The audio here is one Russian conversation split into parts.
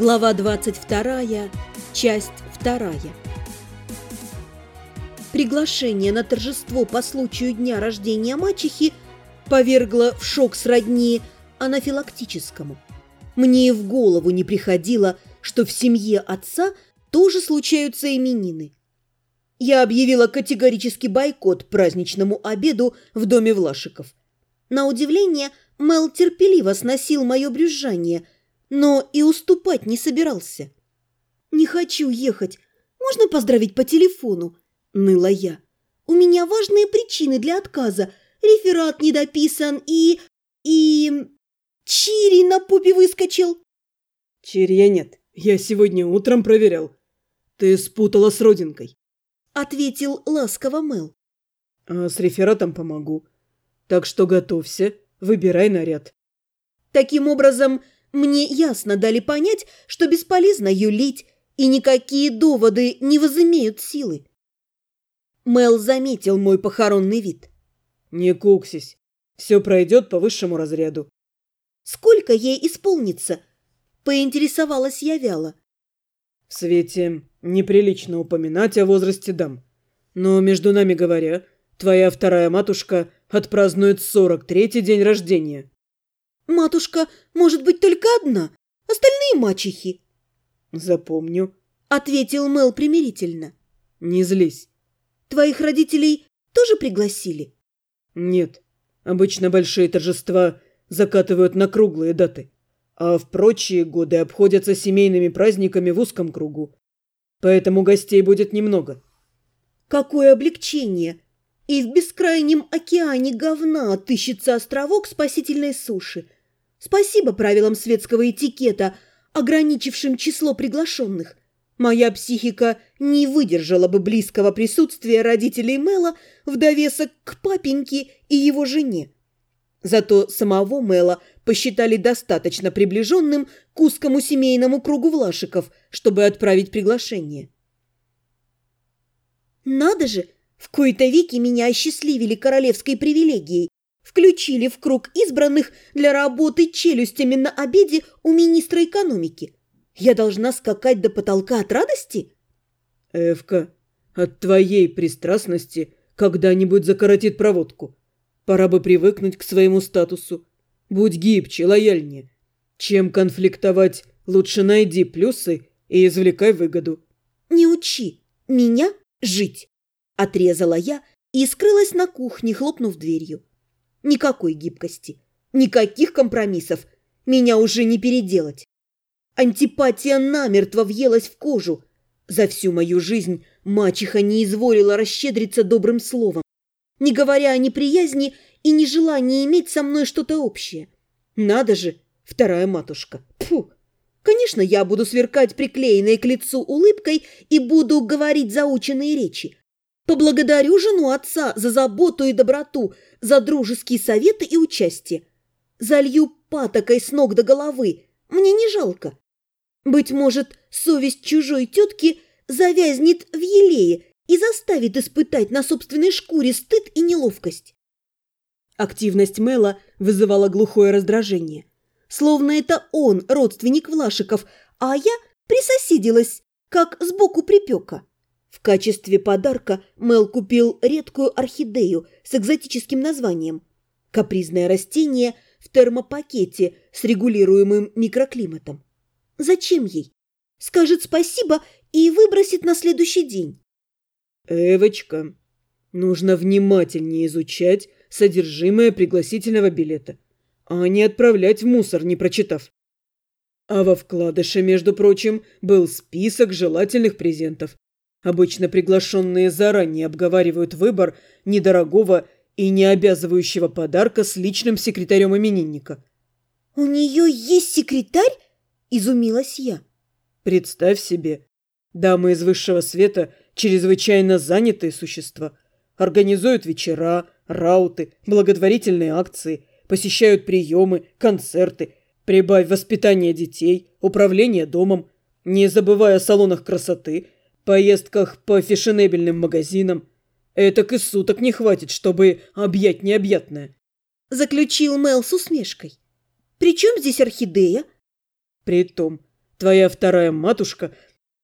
Глава 22, часть 2. Приглашение на торжество по случаю дня рождения мачехи повергло в шок сродни анафилактическому. Мне и в голову не приходило, что в семье отца тоже случаются именины. Я объявила категорический бойкот праздничному обеду в доме Влашиков. На удивление, Мел терпеливо сносил мое брюзжание – но и уступать не собирался. «Не хочу ехать. Можно поздравить по телефону?» – ныла я. «У меня важные причины для отказа. Реферат не дописан и... и... Чири на попе выскочил». «Чирия нет. Я сегодня утром проверял. Ты спутала с родинкой», – ответил ласково Мел. «А с рефератом помогу. Так что готовься, выбирай наряд». Таким образом, мне ясно дали понять, что бесполезно юлить, и никакие доводы не возымеют силы. Мел заметил мой похоронный вид. «Не куксись, все пройдет по высшему разряду». «Сколько ей исполнится?» – поинтересовалась я вяло. «В свете неприлично упоминать о возрасте дам. Но, между нами говоря, твоя вторая матушка отпразднует сорок третий день рождения». Матушка может быть только одна, остальные мачехи. Запомню, ответил Мел примирительно. Не злись. Твоих родителей тоже пригласили? Нет. Обычно большие торжества закатывают на круглые даты, а в прочие годы обходятся семейными праздниками в узком кругу. Поэтому гостей будет немного. Какое облегчение! И в бескрайнем океане говна отыщется островок спасительной суши – Спасибо правилам светского этикета, ограничившим число приглашенных. Моя психика не выдержала бы близкого присутствия родителей Мэла в довесок к папеньке и его жене. Зато самого Мэла посчитали достаточно приближенным к узкому семейному кругу Влашиков, чтобы отправить приглашение. «Надо же! В кои-то веки меня осчастливили королевской привилегией включили в круг избранных для работы челюстями на обеде у министра экономики. Я должна скакать до потолка от радости? Эвка, от твоей пристрастности когда-нибудь закоротит проводку. Пора бы привыкнуть к своему статусу. Будь гибче, лояльнее. Чем конфликтовать, лучше найди плюсы и извлекай выгоду. Не учи меня жить, отрезала я и скрылась на кухне, хлопнув дверью. Никакой гибкости, никаких компромиссов. Меня уже не переделать. Антипатия намертво въелась в кожу. За всю мою жизнь мачеха не изволила расщедриться добрым словом, не говоря о неприязни и нежелании иметь со мной что-то общее. Надо же, вторая матушка. Фу! Конечно, я буду сверкать приклеенной к лицу улыбкой и буду говорить заученные речи. Поблагодарю жену отца за заботу и доброту, за дружеские советы и участие. Залью патокой с ног до головы, мне не жалко. Быть может, совесть чужой тетки завязнет в елее и заставит испытать на собственной шкуре стыд и неловкость. Активность Мэла вызывала глухое раздражение. Словно это он, родственник Влашиков, а я присоседилась, как сбоку припека. В качестве подарка Мел купил редкую орхидею с экзотическим названием. Капризное растение в термопакете с регулируемым микроклиматом. Зачем ей? Скажет спасибо и выбросит на следующий день. Эвочка, нужно внимательнее изучать содержимое пригласительного билета, а не отправлять в мусор, не прочитав. А во вкладыше, между прочим, был список желательных презентов. Обычно приглашенные заранее обговаривают выбор недорогого и не обязывающего подарка с личным секретарем именинника. «У нее есть секретарь?» – изумилась я. «Представь себе, дамы из высшего света – чрезвычайно занятые существа. Организуют вечера, рауты, благотворительные акции, посещают приемы, концерты, прибавь воспитание детей, управление домом, не забывая о салонах красоты – поездках по фешенебельным магазинам. Этак и суток не хватит, чтобы объять необъятное. Заключил Мел с усмешкой. При чем здесь орхидея? Притом, Твоя вторая матушка,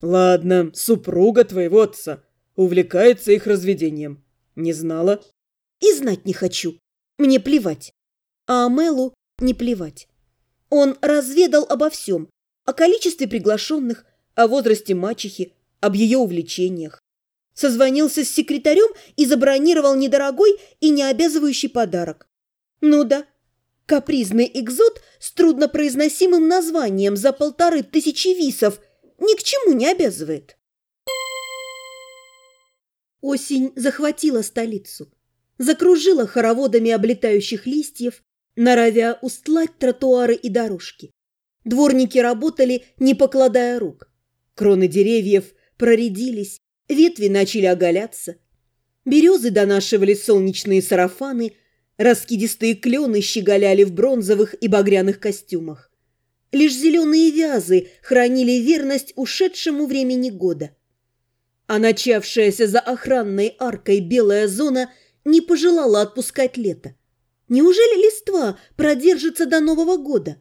ладно, супруга твоего отца, увлекается их разведением. Не знала? И знать не хочу. Мне плевать. А Мелу не плевать. Он разведал обо всем. О количестве приглашенных, о возрасте мачехи, об ее увлечениях. Созвонился с секретарем и забронировал недорогой и необязывающий подарок. Ну да, капризный экзот с труднопроизносимым названием за полторы тысячи висов ни к чему не обязывает. Осень захватила столицу, закружила хороводами облетающих листьев, норовя устлать тротуары и дорожки. Дворники работали, не покладая рук. Кроны деревьев проредились, ветви начали оголяться. Березы донашивали солнечные сарафаны, раскидистые клены щеголяли в бронзовых и багряных костюмах. Лишь зеленые вязы хранили верность ушедшему времени года. А начавшаяся за охранной аркой белая зона не пожелала отпускать лето. Неужели листва продержится до Нового года?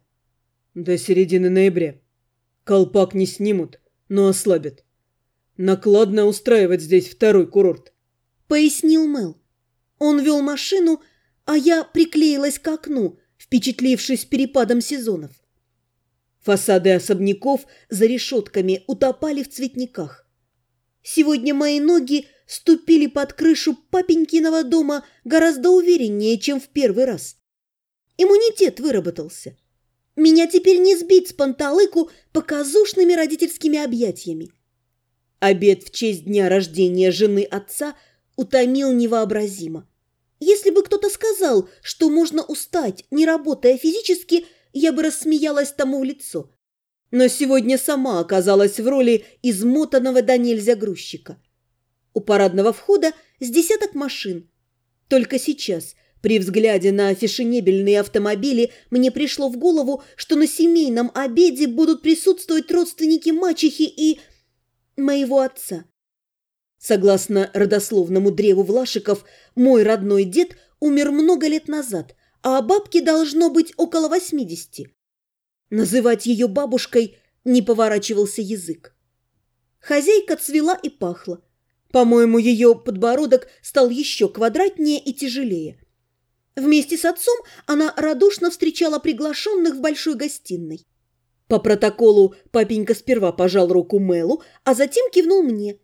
До середины ноября. Колпак не снимут, но ослабят. Накладно устраивать здесь второй курорт. Пояснил Мел. Он вел машину, а я приклеилась к окну, впечатлившись перепадом сезонов. Фасады особняков за решетками утопали в цветниках. Сегодня мои ноги ступили под крышу папенькиного дома гораздо увереннее, чем в первый раз. Иммунитет выработался. Меня теперь не сбить с панталыку показушными родительскими объятиями. Обед в честь дня рождения жены отца утомил невообразимо. Если бы кто-то сказал, что можно устать, не работая физически, я бы рассмеялась тому в лицо. Но сегодня сама оказалась в роли измотанного до нельзя грузчика. У парадного входа с десяток машин. Только сейчас, при взгляде на фешенебельные автомобили, мне пришло в голову, что на семейном обеде будут присутствовать родственники мачехи и моего отца. Согласно родословному древу Влашиков, мой родной дед умер много лет назад, а бабке должно быть около восьмидесяти. Называть ее бабушкой не поворачивался язык. Хозяйка цвела и пахла. По-моему, ее подбородок стал еще квадратнее и тяжелее. Вместе с отцом она радушно встречала приглашенных в большой гостиной. По протоколу папенька сперва пожал руку Мэлу, а затем кивнул мне.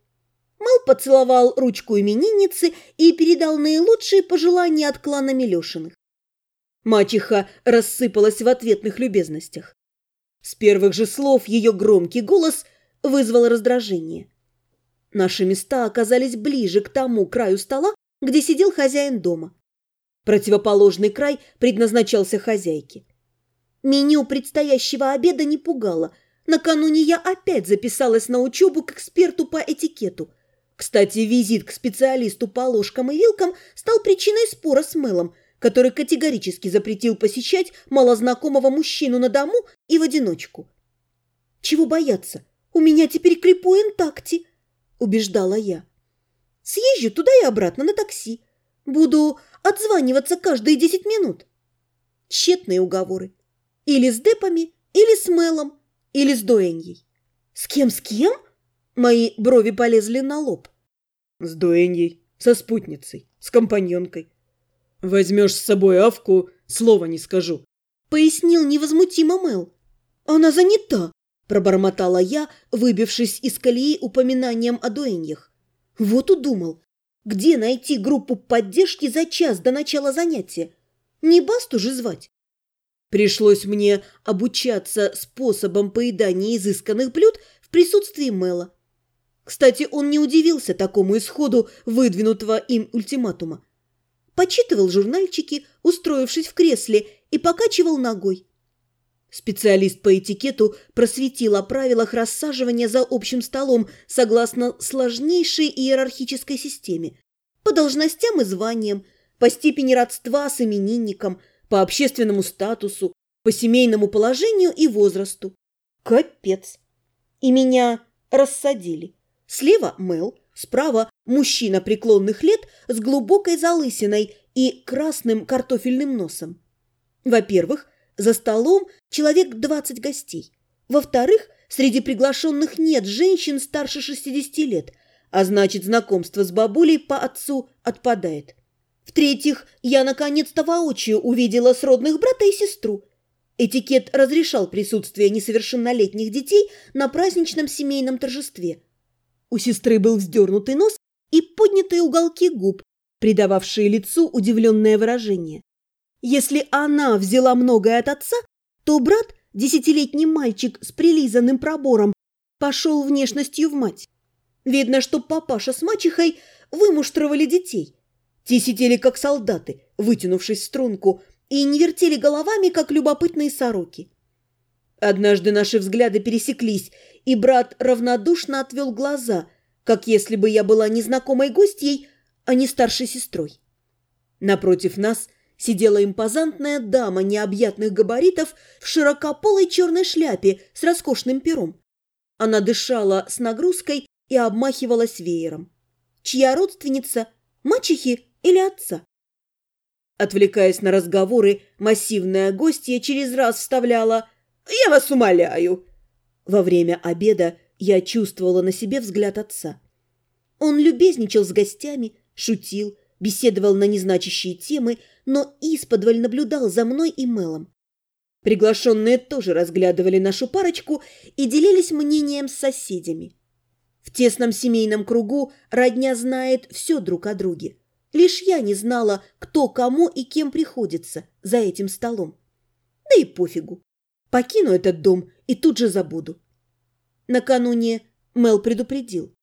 Мэл поцеловал ручку именинницы и передал наилучшие пожелания от клана Милешиных. Мачеха рассыпалась в ответных любезностях. С первых же слов ее громкий голос вызвал раздражение. Наши места оказались ближе к тому краю стола, где сидел хозяин дома. Противоположный край предназначался хозяйке. Меню предстоящего обеда не пугало. Накануне я опять записалась на учебу к эксперту по этикету. Кстати, визит к специалисту по ложкам и вилкам стал причиной спора с Мэлом, который категорически запретил посещать малознакомого мужчину на дому и в одиночку. «Чего бояться? У меня теперь крепо интакти», убеждала я. Съезжу туда и обратно на такси. Буду отзваниваться каждые десять минут. Тщетные уговоры. Или с Депами, или с Мелом, или с Дуэньей. С кем-с кем? Мои брови полезли на лоб. С Дуэньей, со спутницей, с компаньонкой. Возьмешь с собой Авку, слова не скажу. Пояснил невозмутимо Мел. Она занята, Пробормотала я, выбившись из колеи упоминанием о дуэньях. Вот удумал. Где найти группу поддержки за час до начала занятия? Не Басту же звать. Пришлось мне обучаться способом поедания изысканных блюд в присутствии Мэла. Кстати, он не удивился такому исходу выдвинутого им ультиматума. Почитывал журнальчики, устроившись в кресле, и покачивал ногой. Специалист по этикету просветил о правилах рассаживания за общим столом согласно сложнейшей иерархической системе. По должностям и званиям, по степени родства с именинником, по общественному статусу, по семейному положению и возрасту. Капец! И меня рассадили. Слева Мел, справа мужчина преклонных лет с глубокой залысиной и красным картофельным носом. Во-первых, за столом человек двадцать гостей. Во-вторых, Среди приглашенных нет женщин старше 60 лет, а значит, знакомство с бабулей по отцу отпадает. В-третьих, я наконец-то воочию увидела сродных брата и сестру. Этикет разрешал присутствие несовершеннолетних детей на праздничном семейном торжестве. У сестры был вздернутый нос и поднятые уголки губ, придававшие лицу удивленное выражение. Если она взяла многое от отца, то брат, десятилетний мальчик с прилизанным пробором, пошел внешностью в мать. Видно, что папаша с мачехой вымуштровали детей. Те сидели как солдаты, вытянувшись в струнку, и не вертели головами, как любопытные сороки. Однажды наши взгляды пересеклись, и брат равнодушно отвел глаза, как если бы я была незнакомой гостьей, а не старшей сестрой. Напротив нас – сидела импозантная дама необъятных габаритов в широкополой черной шляпе с роскошным пером. Она дышала с нагрузкой и обмахивалась веером. Чья родственница? Мачехи или отца? Отвлекаясь на разговоры, массивная гостья через раз вставляла «Я вас умоляю!». Во время обеда я чувствовала на себе взгляд отца. Он любезничал с гостями, шутил, беседовал на незначащие темы, но исподволь наблюдал за мной и Мелом. Приглашенные тоже разглядывали нашу парочку и делились мнением с соседями. В тесном семейном кругу родня знает все друг о друге. Лишь я не знала, кто кому и кем приходится за этим столом. Да и пофигу. Покину этот дом и тут же забуду. Накануне Мел предупредил.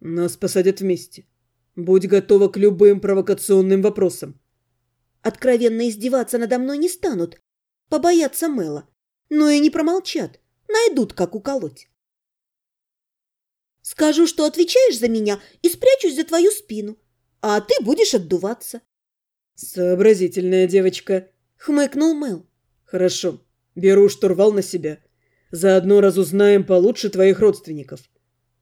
«Нас посадят вместе. Будь готова к любым провокационным вопросам. Откровенно издеваться надо мной не станут, побоятся Мэла, но и не промолчат, найдут, как уколоть. Скажу, что отвечаешь за меня и спрячусь за твою спину, а ты будешь отдуваться. Сообразительная девочка, хмыкнул Мэл. Хорошо, беру штурвал на себя. Заодно разузнаем получше твоих родственников.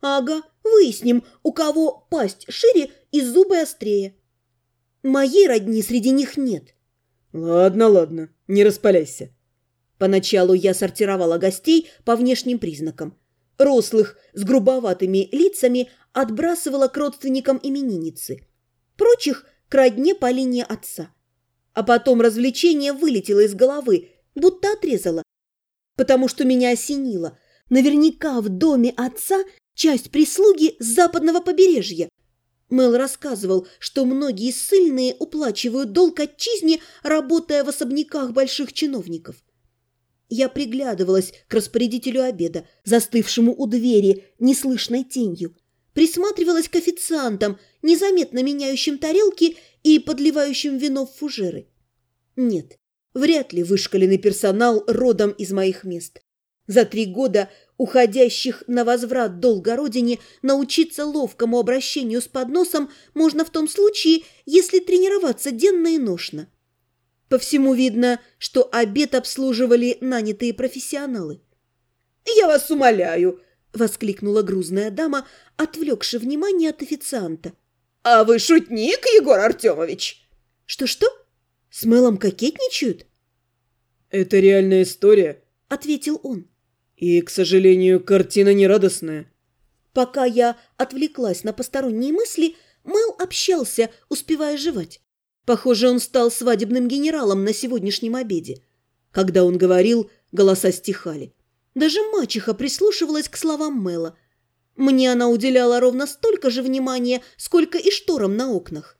Ага, выясним, у кого пасть шире и зубы острее. Моей родни среди них нет. Ладно, ладно, не распаляйся. Поначалу я сортировала гостей по внешним признакам. Рослых с грубоватыми лицами отбрасывала к родственникам именинницы. Прочих – к родне по линии отца. А потом развлечение вылетело из головы, будто отрезало. Потому что меня осенило. Наверняка в доме отца часть прислуги с западного побережья. Мэл рассказывал, что многие ссыльные уплачивают долг отчизне, работая в особняках больших чиновников. Я приглядывалась к распорядителю обеда, застывшему у двери неслышной тенью, присматривалась к официантам, незаметно меняющим тарелки и подливающим вино в фужеры. Нет, вряд ли вышкаленный персонал родом из моих мест. За три года уходящих на возврат долга родине научиться ловкому обращению с подносом можно в том случае, если тренироваться денно и ношно. По всему видно, что обед обслуживали нанятые профессионалы. «Я вас умоляю!» – воскликнула грузная дама, отвлекши внимание от официанта. «А вы шутник, Егор Артемович?» «Что-что? С Мелом кокетничают?» «Это реальная история», – ответил он. И, к сожалению, картина нерадостная. Пока я отвлеклась на посторонние мысли, Мэл общался, успевая жевать. Похоже, он стал свадебным генералом на сегодняшнем обеде. Когда он говорил, голоса стихали. Даже мачеха прислушивалась к словам Мэла. Мне она уделяла ровно столько же внимания, сколько и шторам на окнах.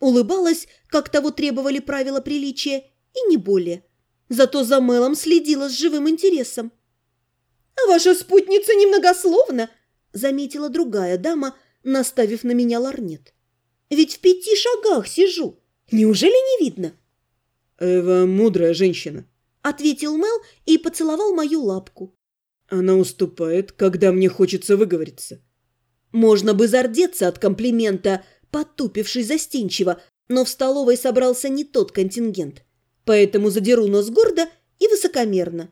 Улыбалась, как того требовали правила приличия, и не более. Зато за Мэлом следила с живым интересом. «А ваша спутница немногословна», — заметила другая дама, наставив на меня ларнет. «Ведь в пяти шагах сижу. Неужели не видно?» «Эва мудрая женщина», — ответил Мел и поцеловал мою лапку. «Она уступает, когда мне хочется выговориться». Можно бы зардеться от комплимента, потупившись застенчиво, но в столовой собрался не тот контингент. Поэтому задеру нос гордо и высокомерно.